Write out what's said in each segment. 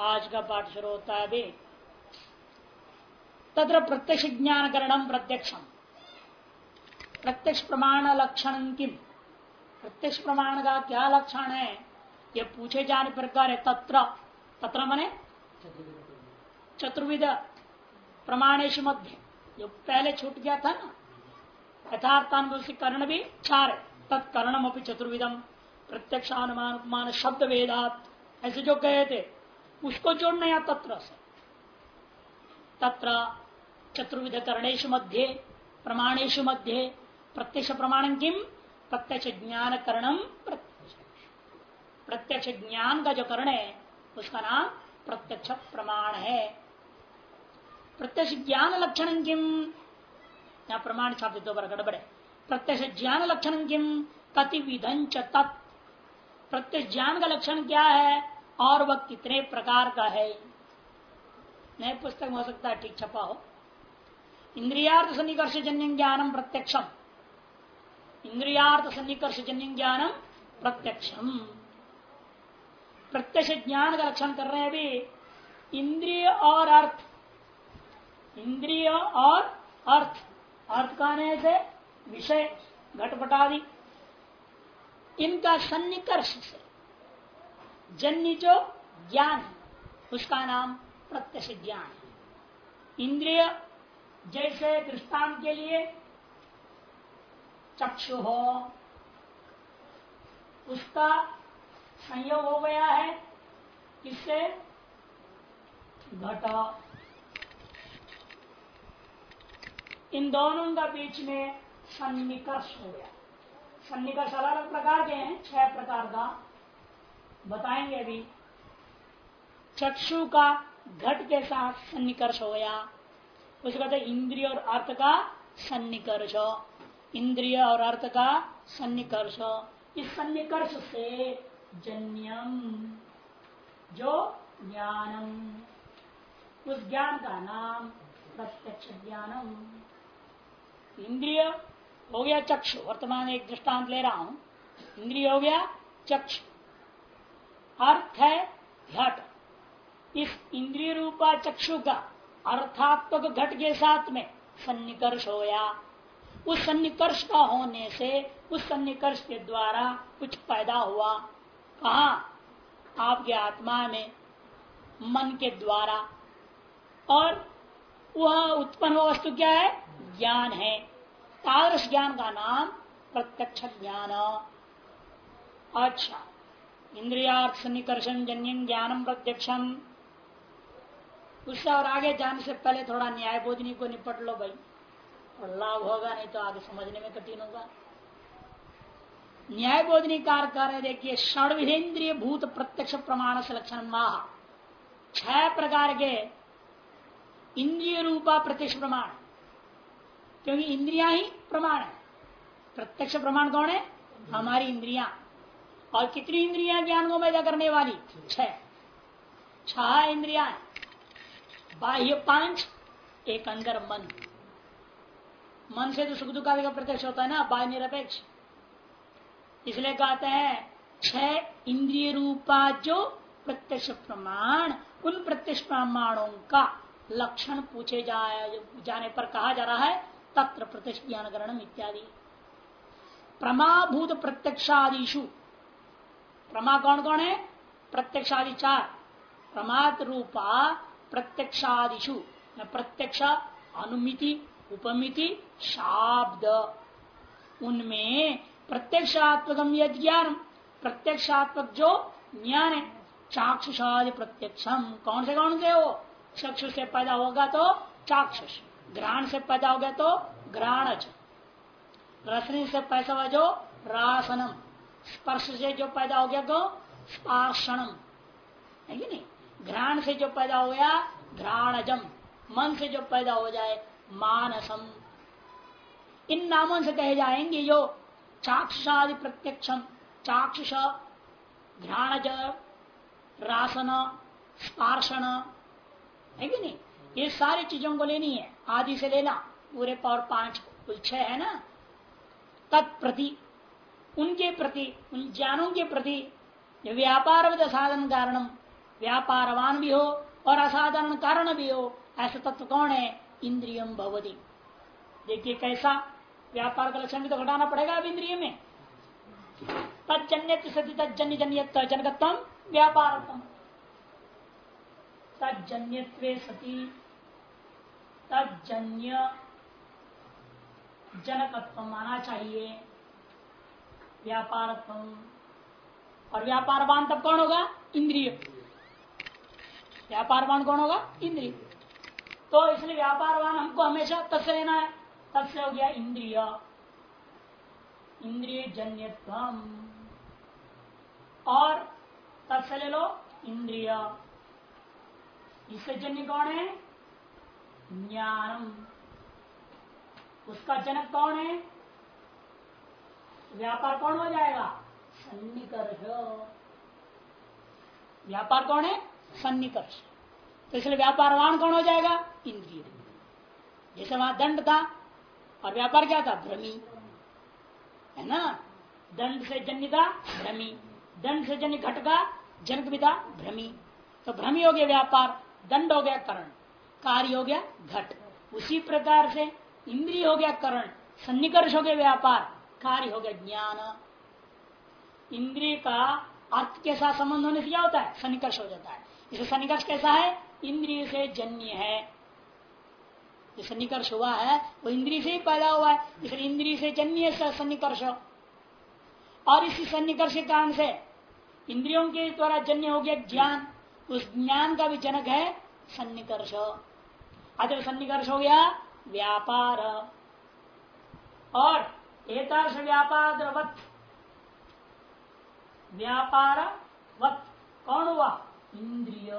आज का पाठ शुरू होता है अभी। तत्र प्रत्यक्ष ज्ञान करणम प्रत्यक्षम प्रत्यक्ष। प्रमाण लक्षण किम प्रत्यक्ष प्रमाण का क्या लक्षण है? ये पूछे जाने प्रकार है तत्र। तत्र मने चतुर्विध। प्रमाणेश मध्य। जो पहले छूट गया था ना? यथार्थान कर्ण भी चार तत्कर्णम अपनी चतुर्विधम प्रत्यक्षानुमान उपमान शब्द वेदात ऐसे जो कहे थे। उसको जोड़ना या तत्र से? तत्र चतुर्विध कर्णेश मध्य प्रमाणेश मध्य, प्रत्यक्ष प्रमाण किम? प्रत्यक्ष ज्ञान करणम प्रत्यक्ष ज्ञान का जो कर्ण है, उसका नाम प्रत्यक्ष प्रमाण है। प्रत्यक्ष ज्ञान लक्षण किम? या प्रमाण शब्द दो बार गड़बड़े प्रत्यक्ष ज्ञान लक्षण किम? कति विधन तत्। प्रत्यक्ष ज्ञान का लक्षण क्या है? और वह कितने प्रकार का है। नए पुस्तक में हो सकता है ठीक छपा हो। इंद्रियार्थ सन्निकर्ष जन्य ज्ञानम प्रत्यक्षम। इंद्रियार्थ सन्निकर्ष जन्य ज्ञानम प्रत्यक्षम। प्रत्यक्ष ज्ञान का लक्षण कर रहे हैं अभी। इंद्रिय और अर्थ। इंद्रिय और अर्थ। अर्थ कहने से विषय, घटपटादि। इनका सन्निकर्ष से। जन्य जो ज्ञान है उसका नाम प्रत्यक्ष ज्ञान है। इंद्रिय जैसे दृष्टांत के लिए चक्षु हो, उसका संयोग हो गया है किससे? घट। इन दोनों का बीच में सन्निकर्ष हो गया। सन्निकर्ष अलग अलग प्रकार के हैं, छह प्रकार का। बताएँगे अभी। चक्षु का घट के साथ सन्निकर्ष हो गया। उसके बाद इंद्रिय और अर्थ का सन्निकर्ष। इंद्रिय और अर्थ का सन्निकर्ष। इस सन्निकर्ष से जन्यम, जो ज्ञानम। उस ज्ञान का नाम प्रत्यक्ष ज्ञानम। इंद्रिय हो गया चक्षु। वर्तमान एक दृष्टांत ले रहा हूँ। इंद्रिय हो गया चक्षु। अर्थ है घट। इस इंद्रिय रूपा चक्षु का अर्थात्मक घट के साथ में सन्निकर्ष हो गया उस सन्निकर्ष का होने से उस सन्निकर्ष के द्वारा कुछ पैदा हुआ। कहा, आपके आत्मा में मन के द्वारा। और वह उत्पन्न वस्तु क्या है? ज्ञान है। तादृश ज्ञान का नाम प्रत्यक्ष ज्ञान। अच्छा। इंद्रियार्थ जन्य ज्ञानम प्रत्यक्षम। उससे और आगे जाने से पहले थोड़ा न्याय बोधनी को निपट लो भाई। और लाभ होगा, नहीं तो आगे समझने में कठिन होगा। न्याय बोधनी कार कर रहे देखिए षडविधेन्द्रिय भूत प्रत्यक्ष प्रमाण से लक्षण माह। छह प्रकार के इंद्रिय रूपा प्रत्यक्ष प्रमाण। क्योंकि इंद्रिया ही प्रमाण है। प्रत्यक्ष प्रमाण कौन है? हमारी इंद्रिया। और कितनी इंद्रिया ज्ञान को पैदा करने वाली? छह। छह इंद्रिया बाह्य पाँच, एक अंदर मन। मन से तो सुख दुख का प्रत्यक्ष होता है ना, बाह्य निरपेक्ष। इसलिए कहते हैं, छह इंद्रिय रूपा जो प्रत्यक्ष प्रमाण, उन प्रत्यक्ष प्रमाणों का लक्षण पूछे जाए, जाने पर कहा जा रहा है, तत्र प्रत्यक्ष ज्ञान ग्रहण इत्यादि। प्रमाभूत प्रत्यक्षादिशु प्रमा कौन कौन है? प्रत्यक्षादि चार। प्रमात रूपा प्रत्यक्षादिशु प्रत्यक्ष, अनुमिति, उपमिति, शाब्द। उनमें प्रत्यक्षात्मक ज्ञान, प्रत्यक्षात्मक जो ज्ञान है, चाक्षुषादि प्रत्यक्षम कौन से कौन से हो? चक्षु से पैदा होगा तो चाक्षुष ग्रहण से पैदा हो गया तो ग्रहणज रसनी से पैसा जो रासनम। स्पर्श से जो पैदा हो गया तो स्पार्शनम है कि नहीं? घ्राण से जो पैदा हो गया, घ्राणजम। मन से जो पैदा हो जाए, मानसम। इन नामों से कहे जाएँगे जो चाक्षादि प्रत्यक्षम। चाक्षुष, घ्राणज, रासन, स्पार्शन। है कि नहीं? ये सारी चीज़ों को लेनी है। आदि से लेना। पूरे पावर पाँच कुल छह है ना? तत्प्रति। उनके प्रति, उन ज्ञानों के प्रति व्यापार साधन कारणम, व्यापारवान भी हो और असाधारण कारण भी हो, ऐसा तत्व कौन है? इंद्रियम भवती। देखिए कैसा व्यापार का लक्षण भी तो घटाना पड़ेगा अब इंद्रिय में। तजन्य सती तजन्य जन्य जनकत्व व्यापार तजन्य सती तजन्य जनकत्व माना चाहिए। व्यापार और व्यापार व्यापारवान तब कौन होगा? इंद्रिय। व्यापार व्यापारवान कौन होगा? इंद्रिय। तो इसलिए व्यापार व्यापारवान हमको हमेशा तस्य लेना है। तस्य हो गया इंद्रिय। इंद्रिय जन्य और तत्से ले लो इंद्रिय। इससे जन्य कौन है? ज्ञानम। उसका जनक कौन है? व्यापार कौन हो जाएगा? सन्निकर्ष। व्यापार कौन है? सन्निकर्ष। तो इसलिए व्यापारवान कौन हो जाएगा? इंद्रिय। जैसे वहाँ दंड था, और व्यापार क्या था? भ्रमी। है ना? दंड से जन्य था, भ्रमी। दंड से जन्य घट का जनक भी था, भ्रमी। तो भ्रमी हो गया व्यापार, दंड हो गया करण। कार्य हो गया घट। उसी प्रकार से इंद्रिय हो गया करण, सन्निकर्ष हो गया व्यापार। कार्य हो गया ज्ञान, इंद्रिय का अर्थ के साथ संबंध होने से क्या होता है? सन्निकर्ष हो जाता है। इसे सन्निकर्ष कैसा है? इंद्रिय से जन्य है। जो सन्निकर्ष हुआ है, वो इंद्रिय से ही पैदा हुआ है। इसलिए इंद्रिय से जन्य सन्निकर्ष और इसी सन्निकर्ष के कारण से इंद्रियों के द्वारा जन्य हो गया ज्ञान। उस ज्ञान का भी जनक है सन्निकर्ष अतः सन्निकर्ष हो गया व्यापार। और एतादृश व्यापार व्यापार वत कौन हुआ? इंद्रिय।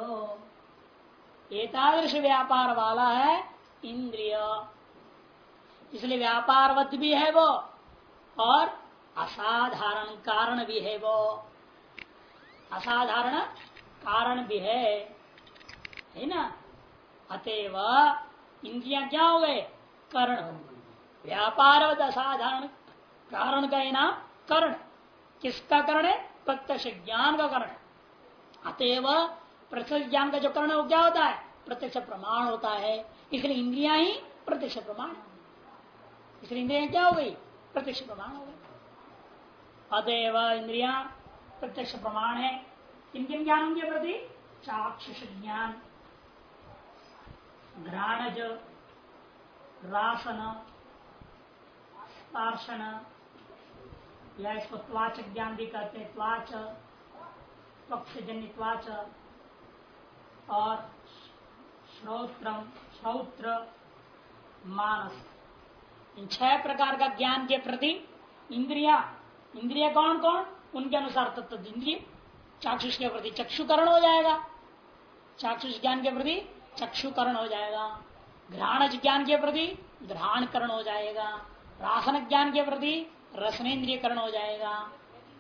एकादश व्यापार वाला है इंद्रिय। इसलिए व्यापारवत भी है वो और असाधारण कारण भी है वो। असाधारण कारण भी है। है ना? अतएव इंद्रिया क्या हो गए? कर्ण व्यापारवत असाधारण कारण का नाम कर्ण। किसका कर्ण है? प्रत्यक्ष ज्ञान का कर्ण। अतएव प्रत्यक्ष ज्ञान का जो कर्ण है वो क्या होता है? प्रत्यक्ष प्रमाण होता है। इसलिए इंद्रिया ही प्रत्यक्ष प्रमाण इसलिए इंद्रिया क्या हो गई? प्रत्यक्ष प्रमाण हो गई। अतएव इंद्रिया प्रत्यक्ष प्रमाण है। किन किन ज्ञान के प्रति? चाक्षुष ज्ञान, घ्राणज, रासन स्पार्शन या इसको त्वाच ज्ञान भी कहते हैं, त्वाच, पक्षजन्य त्वाच, और श्रोत्र श्रोत्र, मानस। इन छह प्रकार का ज्ञान के प्रति इंद्रिया इंद्रिया कौन कौन? उनके अनुसार तत्व इंद्रिय। चाक्षुष के प्रति चक्षुकरण हो जाएगा। चाक्षुष ज्ञान के प्रति चक्षुकरण हो जाएगा। घ्राण ज्ञान के प्रति घ्राण करण हो जाएगा। रासन ज्ञान के प्रति रसनेन्द्रियकरण हो जाएगा।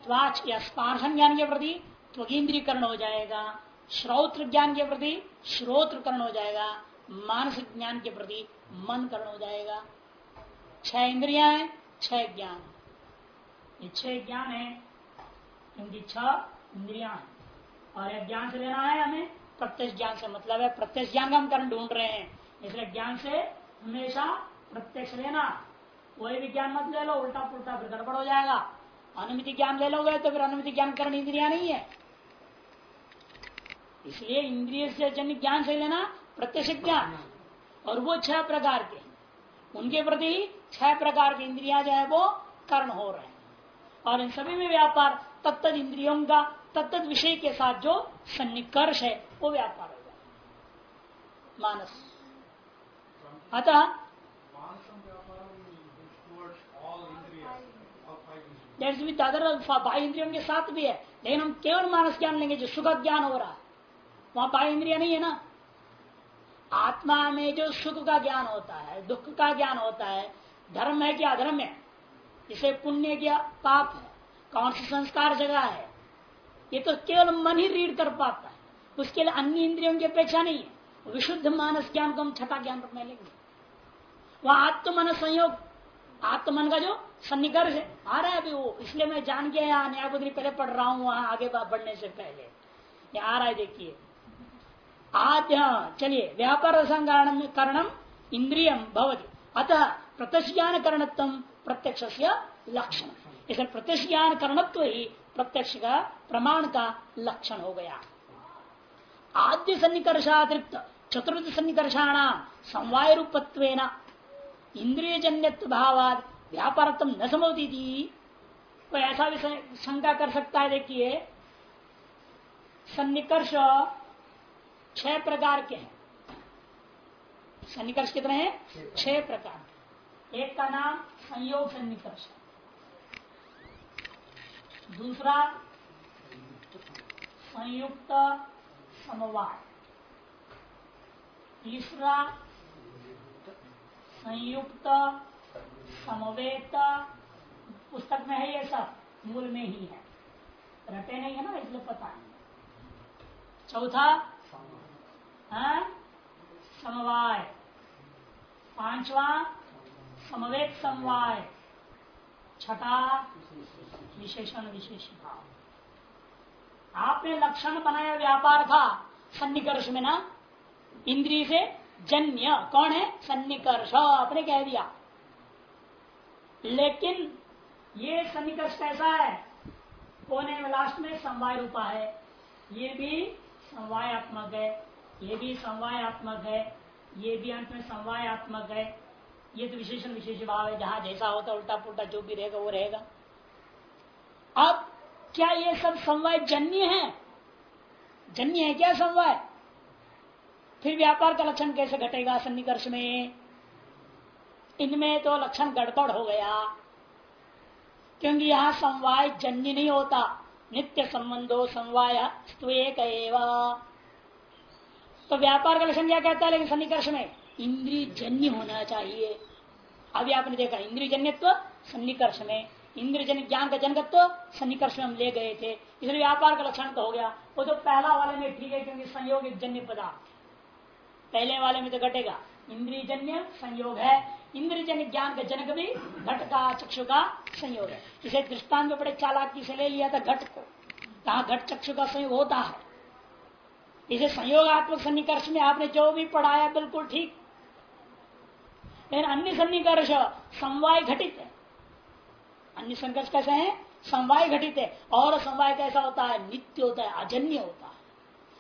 त्वाच या स्पार्शन ज्ञान के प्रति त्वगेन्द्रीकरण हो जाएगा श्रोत्र ज्ञान के प्रति श्रोत्रकरण हो जाएगा मानसिक ज्ञान के प्रति मन करण हो जाएगा छह इंद्रिया है, छह ज्ञान। ये छह ज्ञान है, इनकी छह इंद्रिया है। और एक ज्ञान से लेना है हमें, प्रत्यक्ष ज्ञान से। मतलब है, प्रत्यक्ष ज्ञान का हम करण ढूंढ रहे हैं। इसलिए ज्ञान से हमेशा प्रत्यक्ष लेना। कोई भी ज्ञान मत ले लो उल्टा पुलटा फिर गड़बड़ हो जाएगा। अनुमिति ज्ञान ले लोगे तो फिर अनुमिति ज्ञान करण इंद्रिया नहीं है। इसलिए इंद्रिय से जन्य ज्ञान से लेना प्रत्यक्ष ज्ञान। और वो छह प्रकार के उनके प्रति छह प्रकार के इंद्रिया जो है वो कर्ण हो रहे हैं। और इन सभी में व्यापार तत्त इंद्रियों का तत्त विषय के साथ जो सन्निकर्ष है, वो व्यापार हो जाए मानस। अतः बाह्य इंद्रियों के साथ भी है। लेकिन हम केवल मानस ज्ञान लेंगे जो सुख ज्ञान हो रहा है। वहाँ बाह्य इंद्रिया नहीं है ना? आत्मा में जो सुख का ज्ञान होता है, दुख का ज्ञान होता है, धर्म है कि अधर्म है? इसे पुण्य क्या पाप है। कौन सी संस्कार जगह है? ये तो केवल मन ही रीड कर पाता है। उसके लिए अन्य इंद्रियों की अपेक्षा नहीं है। विशुद्ध मानस ज्ञान को हम छठा ज्ञान रूप में लेंगे। वह आत्मन संयोग आत्मन का जो सन्निकर्ष आ रहा है अभी वो, इसलिए मैं जान के यहाँ न्यायबुद्धि पहले पढ़ रहा हूँ, वहाँ आगे बढ़ने से पहले। ये आ रहा है, देखिए। आद्य, चलिए, व्यापार कारणम इंद्रियम भवती। अतः प्रत्यक्ष ज्ञान करणत्व प्रत्यक्ष लक्षण। इसलिए प्रत्यक्ष ज्ञान करणत्व ही प्रत्यक्ष का प्रमाण का लक्षण हो गया। आद्य सन्निकर्षातिरिक्त, चतुर्थ सन्निकर्षाण समवाय रूपत्व इंद्रिय जन्य भावाद व्यापारत्म न समोती थी कोई ऐसा भी शंका कर सकता है, देखिए। सन्निकर्ष छह प्रकार के हैं। सन्निकर्ष कितने हैं? छह प्रकार एक का नाम संयोग सन्निकर्ष। दूसरा संयुक्त समवाय। तीसरा संयुक्त, समवेत, पुस्तक में है ये सब, मूल में ही है। रटे नहीं है ना, इसलिए पता नहीं। चौथा हाँ? समवाय। पांचवा, समवेत समवाय। छठा, विशेषण विशेष भाव आपने लक्षण बनाया, व्यापार था, सन्निकर्ष में ना इंद्रिय से जन्य, कौन है? सन्निकर्ष। आपने कह दिया। लेकिन ये सन्निकर्ष कैसा है? कोने में लास्ट में समवाय रूपा है। ये भी समवायात्मक है। ये भी समवायात्मक है। ये भी अंत में समवायात्मक है। ये तो विशेषण, विशेष भाव है। जहाँ जैसा होता उल्टा पुल्टा जो भी रहेगा, वो रहेगा। अब क्या ये सब समवाय जन्य है? जन्य है क्या समवाय? फिर व्यापार का लक्षण कैसे घटेगा सन्निकर्ष में? इनमें तो लक्षण गड़बड़ हो गया। क्योंकि यहाँ समवाय जन्य नहीं होता। नित्य संबंधो समवाय एक तो व्यापार का लक्षण क्या कहता है लेकिन सन्निकर्ष में? इंद्रिय जन्य होना चाहिए। अभी आपने देखा इंद्रिय जन्यत्व सन्निकर्ष में। इंद्रजन ज्ञान का जनकत्व सन्निकर्ष में हम ले गए थे। इसलिए व्यापार का लक्षण तो हो गया। वो तो पहला वाले में ठीक है क्योंकि संयोग जन्य पदार्थ। पहले वाले में तो घटेगा। इंद्रिय जन्य संयोग है। इंद्रजन्य ज्ञान का जनक भी घट का चक्षु का संयोग है। इसे दृष्टांत में बड़े चालाकी से ले लिया था घट को। कहा घट, चक्षु का संयोग होता है। इसे संयोगात्मक सन्निकर्ष में आपने जो भी पढ़ाया, बिल्कुल ठीक। लेकिन अन्य सन्निकर्ष समवाय घटित है। अन्य संकर्ष कैसे है? समवाय घटित है। और समवाय कैसा होता है? नित्य होता है, अजन्य होता है।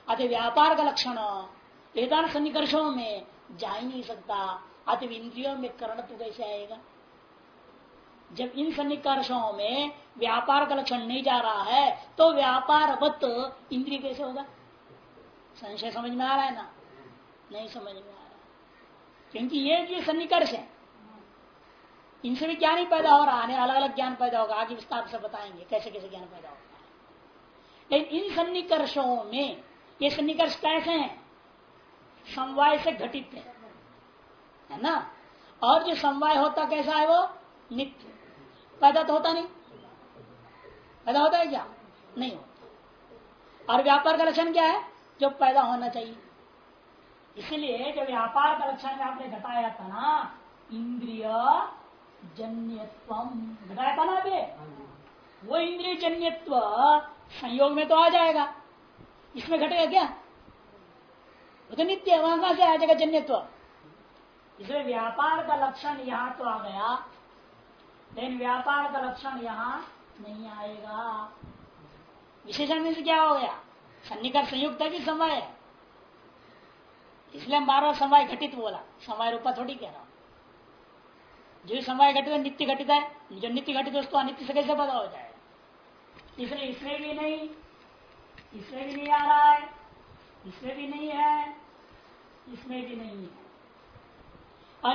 अतः व्यापार का लक्षण वेदांत सन्निकर्षों में जा ही नहीं सकता। अतः इंद्रियों में करण तो कैसे आएगा? जब इन सन्निकर्षों में व्यापार का लक्षण नहीं जा रहा है तो व्यापार वत इंद्रिय कैसे होगा? संशय समझ में आ रहा है ना? नहीं समझ में आ रहा क्योंकि ये जो सन्निकर्ष है, इनसे भी ज्ञान ही पैदा हो रहा है अलग अलग ज्ञान पैदा होगा। आगे विस्तार से बताएँगे, कैसे कैसे ज्ञान पैदा होता है लेकिन इन सन्निकर्षों में ये सन्निकर्ष कैसे हैं? समवाय से घटित है। है ना? और जो समवाय होता कैसा है वो? नित्य। पैदा तो होता नहीं। पैदा होता है क्या? नहीं होता। और व्यापार का लक्षण क्या है? जो पैदा होना चाहिए। इसलिए जो व्यापार का लक्षण आपने घटाया था ना, इंद्रिय जन्यत्व घटाया था ना अभी वो इंद्रिय जन्यत्व संयोग में तो आ जाएगा। इसमें घटेगा क्या? वो तो नित्य वहाँ कहाँ से आ जाएगा जन्यत्व इसलिए व्यापार का लक्षण यहाँ तो आ गया। लेकिन व्यापार का लक्षण यहाँ नहीं आएगा। विशेषण में से क्या हो गया? सन्निकर संयुक्त है कि समय इसलिए हम बार बार समय घटित बोला। समय रूपा थोड़ी कह रहा हूँ। जो समय घटित है नित्य घटित है जो नित्य घटित उसको अनित्य से कैसे पता हो जाए? इसलिए इसमें भी नहीं इसमें भी नहीं आ रहा है। इसमें भी नहीं है, इसमें भी नहीं है।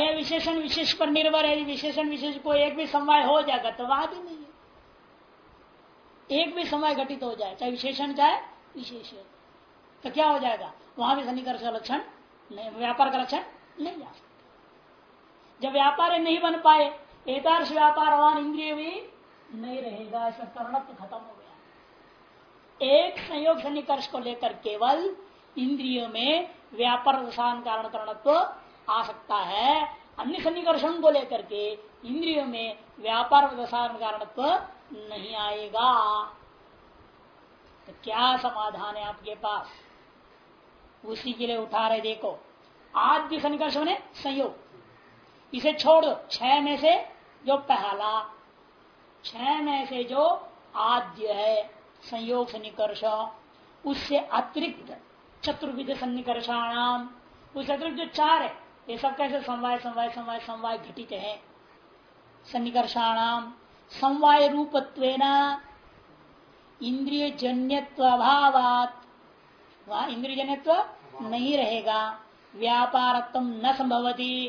ये विशेषण विशेष पर निर्भर है विशेषण विशेष को एक भी समय हो जाएगा तो वहाँ भी नहीं है। एक भी समय घटित हो जाए, चाहे विशेषण चाहे विशेष तो क्या हो जाएगा? वहाँ भी सन्निकर्ष का लक्षण नहीं, व्यापार का लक्षण नहीं जा सकता। जब व्यापार नहीं बन पाए एकदर्श व्यापारवान इंद्रिय भी नहीं रहेगा, इसका कर्णत्व खत्म हो गया। एक संयोग सन्निकर्ष को लेकर केवल इंद्रियों में व्यापार रसान कारण करणत्व आ सकता है। अन्य सन्निकर्षण को लेकर के इंद्रियों में व्यापार रसान कारणत्व तो नहीं आएगा। तो क्या समाधान है आपके पास? उसी के लिए उठा रहे, देखो। आद्य सन्निकर्ष ने संयोग। इसे छोड़, छह में से जो पहला, छह में से जो आद्य है, संयोग सन्निकर्ष उससे अतिरिक्त चतुर्विध सन्निकर्षाणाम उससे अतिरिक्त जो चार है, ये सब कैसे समवाय समवाय समवाय समवाय घटित है? सन्निकर्षाणाम। समवाय रूपत्व इंद्रिय जन्यत्व अभावात वहाँ इंद्रिय जन्यत्व नहीं रहेगा। व्यापारत्व न संभवती।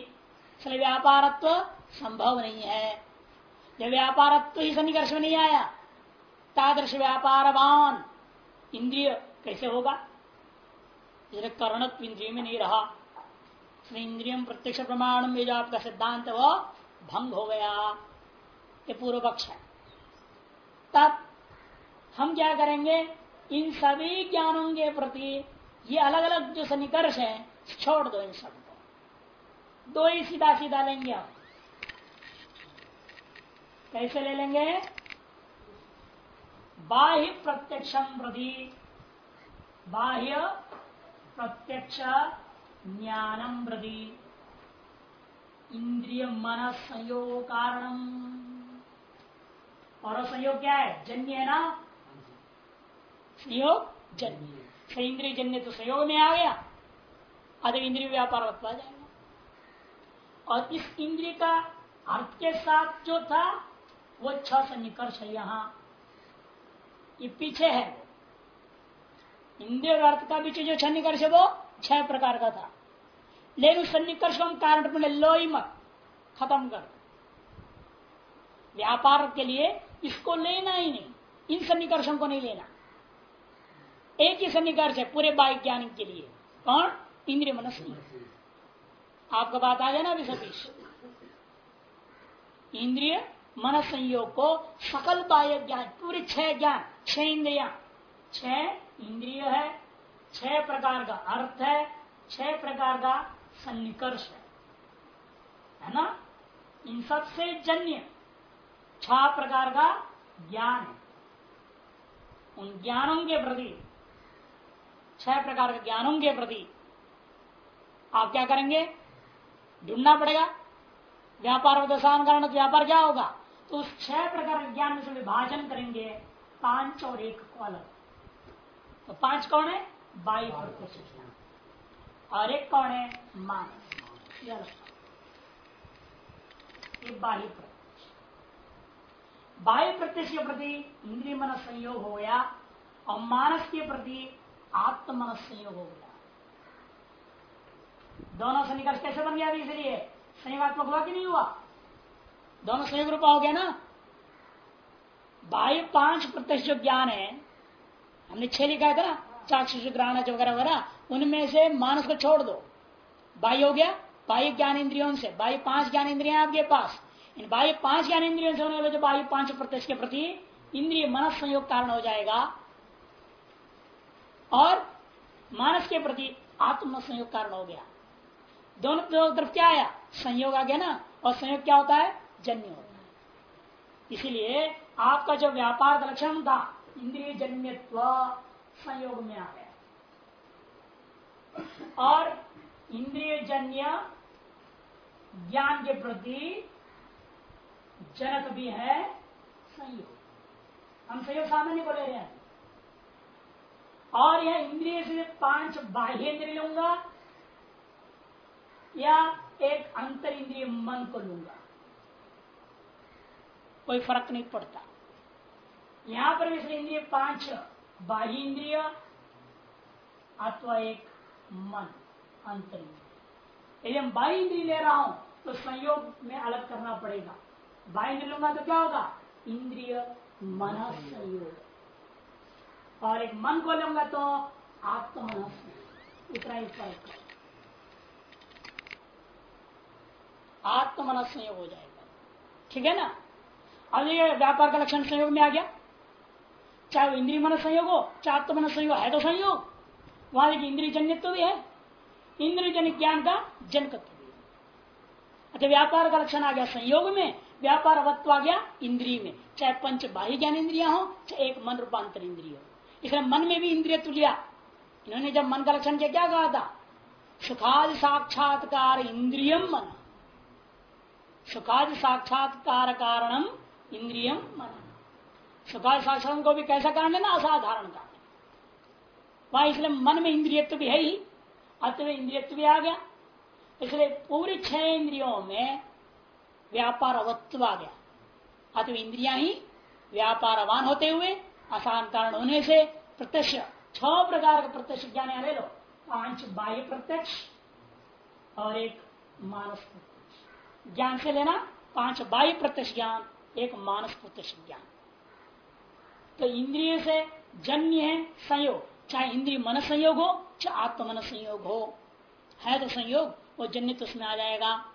इसलिए व्यापारत्व संभव नहीं है। जब व्यापारत्व ही सन्निकर्ष में नहीं आया, तादृश व्यापारवान इंद्रिय कैसे होगा? इसलिए कर्णत्व इंद्रिय में नहीं रहा इंद्रियम प्रत्यक्ष प्रमाण में जो आपका सिद्धांत वो भंग हो गया। ये पूर्व पक्ष है। तब हम क्या करेंगे? इन सभी ज्ञानों के प्रति ये अलग अलग जो सन्निकर्ष है, छोड़ दो इन सबको दो ही सीधा सीधा लेंगे आप कैसे ले लेंगे? बाह्य प्रत्यक्षम प्रति, बाह्य प्रत्यक्ष ज्ञानम प्रति इंद्रिय मन संयोग कारणम और संयोग क्या है? जन्य है ना? संयोग? जन्य। इंद्रिय जन्य तो संयोग में आ गया। अधिक इंद्रिय व्यापार आ जाएगा। और इस इंद्रिय का अर्थ के साथ जो था, वो छह सन्निकर्ष है यहाँ। ये पीछे है। इंद्रिय और अर्थ का बीच जो सन्निकर्ष वो छह प्रकार का था। लेकिन उस सन्निकर्ष को हम कारण लो ही मत खत्म कर। व्यापार के लिए इसको लेना ही नहीं। इन सन्निकर्षों को नहीं लेना। एक ही सन्निकर्ष है पूरे बाइक के लिए। कौन? इंद्रिय नहीं आपका बात आ गया ना अभी सतीश? इंद्रिय मन संयोग को सकल बाह्य ज्ञान, पूरे छह ज्ञान, छह इंद्रिया, छह इंद्रिय है, छह प्रकार का अर्थ है, छह प्रकार का सन्निकर्ष है। है ना? इन सबसे जन्य, छह प्रकार का ज्ञान है। उन ज्ञानों के प्रति, छह प्रकार के ज्ञानों के प्रति आप क्या करेंगे? ढूंढना पड़ेगा। व्यापार दशान कारण व्यापार क्या होगा? तो उस छह प्रकार के ज्ञान में से विभाजन करेंगे। पाँच और एक को अलग तो पाँच कौन है? बाई प्रत्यक्ष और एक कौन है? मानस बाह्य प्रत्यक्ष बाह्य प्रत्यक्ष के प्रति इंद्रिय मन संयोग हो गया और मानस के प्रति आत्म मन संयोग हो गया। दोनों से निकल कैसे बन गया अभी इसलिए? संयोगात्मक हुआ कि नहीं हुआ? दोनों संयोग रूपा हो गया ना? बाह्य पाँच प्रत्यक्ष जो ज्ञान है हमने छह लिखा था चाक्षुष ग्रहण वगैरह वगैरह उनमें से मानस को छोड़ दो। बाह्य हो गया, बाह्य ज्ञान इंद्रियों से। बाह्य पाँच ज्ञान इंद्रिया आपके पास। इन बाह्य पाँच ज्ञान इंद्रियों से होने वाले जो बाह्य पाँच प्रत्यक्ष के प्रति, इंद्रिय मनस संयोग कारण हो जाएगा। और मानस के प्रति आत्म संयोग कारण हो गया। दोनों दो तरफ़ क्या आया? संयोग आ गया ना। और संयोग क्या होता है? जन्य होता है। इसीलिए आपका जो व्यापार लक्षण था इंद्रिय जन्यत्व संयोग में आ गया। और इंद्रिय जन्य ज्ञान के प्रति जनक भी है संयोग। हम संयोग सामान्य को ले रहे हैं। और यह इंद्रिय से पाँच बाह्य इंद्रिय लूँगा या एक अंतर इंद्रिय मन को लूँगा। कोई फ़र्क नहीं पड़ता। यहाँ पर भी इंद्रिय पाँच, बाह्य इंद्रिय अथवा एक मन अंतर इंद्रिय यदि हम बाह्य इंद्रिय ले रहा हूँ तो संयोग में अलग करना पड़ेगा। बाह्य इंद्रिय लूँगा तो क्या होगा? इंद्रिय मन संयोग। और एक मन को लूँगा तो आत्म मन इतना ही फ़र्क आत्म मन संयोग हो जाएगा। ठीक है ना? अब ये व्यापार का लक्षण संयोग में आ गया। चाहे वो इंद्रिय मन संयोग हो, चाहे आत्म मन संयोग है तो संयोग। वहाँ देखिए इंद्रिय जन्यत्व भी है इंद्रिय जन्य ज्ञान का जनकत्व भी अच्छा व्यापार का लक्षण आ गया संयोग में व्यापार अवत्व आ गया इंद्रिय में। चाहे पंच बाह्य ज्ञान इंद्रिया हो, चाहे एक मन रूपांतर इंद्रिय हो। इसलिए मन में भी इंद्रिय लिया। इन्होंने जब मन का लक्षण किया, क्या कहा था? सुखादि साक्षात्कार इंद्रियम मन। सुखादि साक्षात्कार कारणम इंद्रियम मन। सुखादि साक्षात को भी कैसा कारण है ना? असाधारण कारण वहाँ इसलिए मन में इंद्रियत्व भी है ही। अतव इंद्रियत्व भी आ गया। इसलिए पूरी छह इंद्रियों में व्यापार अवत्व आ गया। अतव इंद्रिया ही व्यापारवान होते हुए आसान कारण होने से प्रत्यक्ष, छह प्रकार का प्रत्यक्ष ज्ञान ले लो। पाँच बाह्य प्रत्यक्ष और एक मानस प्रत्यक्ष। ज्ञान से लेना पाँच बाह्य प्रत्यक्ष ज्ञान, एक मानस प्रत्यक्ष ज्ञान। तो इंद्रिय से जन्य है, संयोग। चाहे इंद्रिय मन संयोग हो, चाहे आत्म मन संयोग हो। है तो संयोग, वो जन्य तो उसमें आ जाएगा।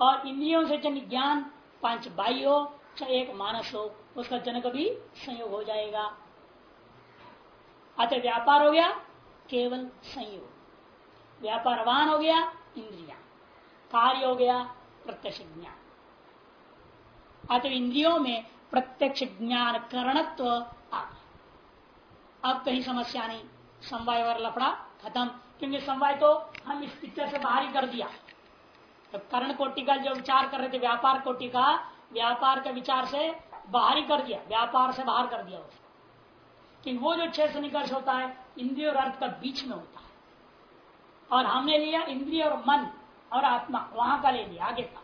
और इंद्रियों से जन्य ज्ञान, पाँच बाह्य हो, चाहे एक मानस हो, उसका जनक भी संयोग हो जाएगा। अतः व्यापार हो गया, केवल संयोग। व्यापारवान हो गया, इंद्रिया। कार्य हो गया, प्रत्यक्ष ज्ञान। अतः इंद्रियों में प्रत्यक्ष ज्ञान करणत्व अब कहीं समस्या नहीं। समवाय और लफड़ा खत्म। क्योंकि समवाय तो हम इस पिक्चर से बाहर ही कर दिया। तो कर्ण कोटि का जो विचार कर रहे थे, व्यापार कोटि का, व्यापार के विचार से बाहर ही कर दिया। व्यापार से बाहर कर दिया उसको। कि वो जो छह से निकर्ष होता है, इंद्रिय और अर्थ का बीच में होता है। और हमने लिया इंद्रिय और मन और आत्मा। वहाँ का ले लिया, आगे का।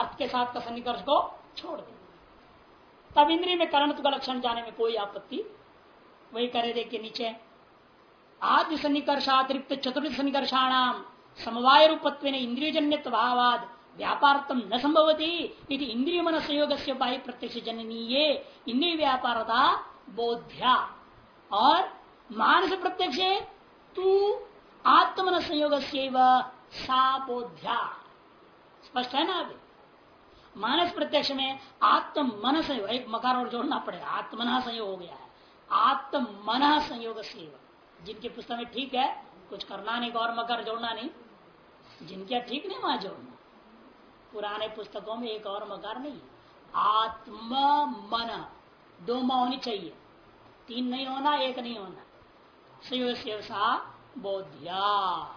अर्थ के साथ का सन्निकर्ष को छोड़ दिया। तब इंद्रिय में करण का लक्षण जाने में कोई आपत्ति? वही करे देखिए नीचे। आद्य सन्निकर्षातिरिक्त चतुर्थ सन्निकर्षाणाम, समवाय रूपत्व इंद्रियजन्य भावाद न संभवती इंद्रिय मन संयोग से बाह्य प्रत्यक्ष जननीय इंद्रिय व्यापारता बोध्या। और मानस प्रत्यक्ष तू आत्मन संयोग सा बोध्या। स्पष्ट है ना अभी? मानस प्रत्यक्ष में आत्म मन संयोग एक मकार और जोड़ना पड़ेगा आत्मना संयोग हो गया है। आत्म मन संयोग जिनके पुस्तक में ठीक है, कुछ करना नहीं, और मकर जोड़ना नहीं। जिनके ठीक नहीं, वहाँ जोड़ना। पुराने पुस्तकों में एक और मकार नहीं। आत्म मन दो माँ होनी चाहिए। तीन नहीं होना, एक नहीं होना। संयोग बोध्या।